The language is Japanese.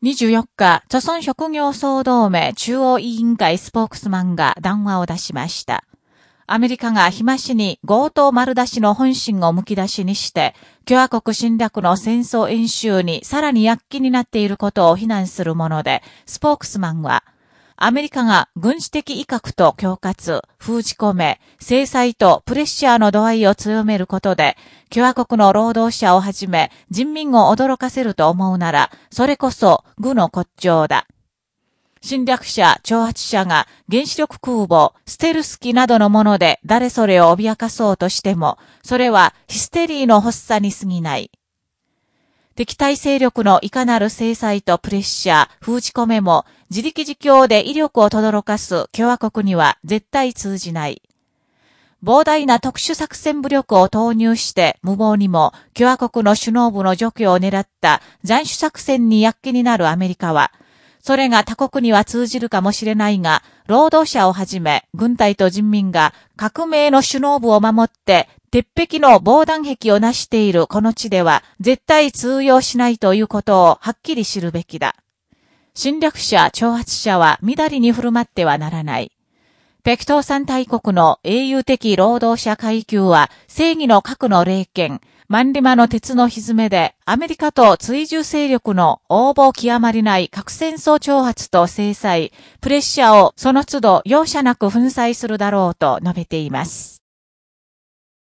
24日、著村職業総同盟中央委員会スポークスマンが談話を出しました。アメリカが日増しに強盗丸出しの本心をむき出しにして、共和国侵略の戦争演習にさらに躍起になっていることを非難するもので、スポークスマンは、アメリカが軍事的威嚇と恐喝、封じ込め、制裁とプレッシャーの度合いを強めることで、共和国の労働者をはじめ人民を驚かせると思うなら、それこそ愚の骨頂だ。侵略者、挑発者が原子力空母、ステルス機などのもので誰それを脅かそうとしても、それはヒステリーの発作に過ぎない。敵対勢力のいかなる制裁とプレッシャー、封じ込めも、自力自強で威力を轟かす共和国には絶対通じない。膨大な特殊作戦武力を投入して無謀にも共和国の首脳部の除去を狙った斬首作戦に躍起になるアメリカは、それが他国には通じるかもしれないが、労働者をはじめ軍隊と人民が革命の首脳部を守って鉄壁の防弾壁を成しているこの地では絶対通用しないということをはっきり知るべきだ。侵略者、挑発者は乱りに振る舞ってはならない。北東山大国の英雄的労働者階級は正義の核の霊剣、万里馬の鉄の歪めで、アメリカと追従勢力の応募極まりない核戦争挑発と制裁、プレッシャーをその都度容赦なく粉砕するだろうと述べています。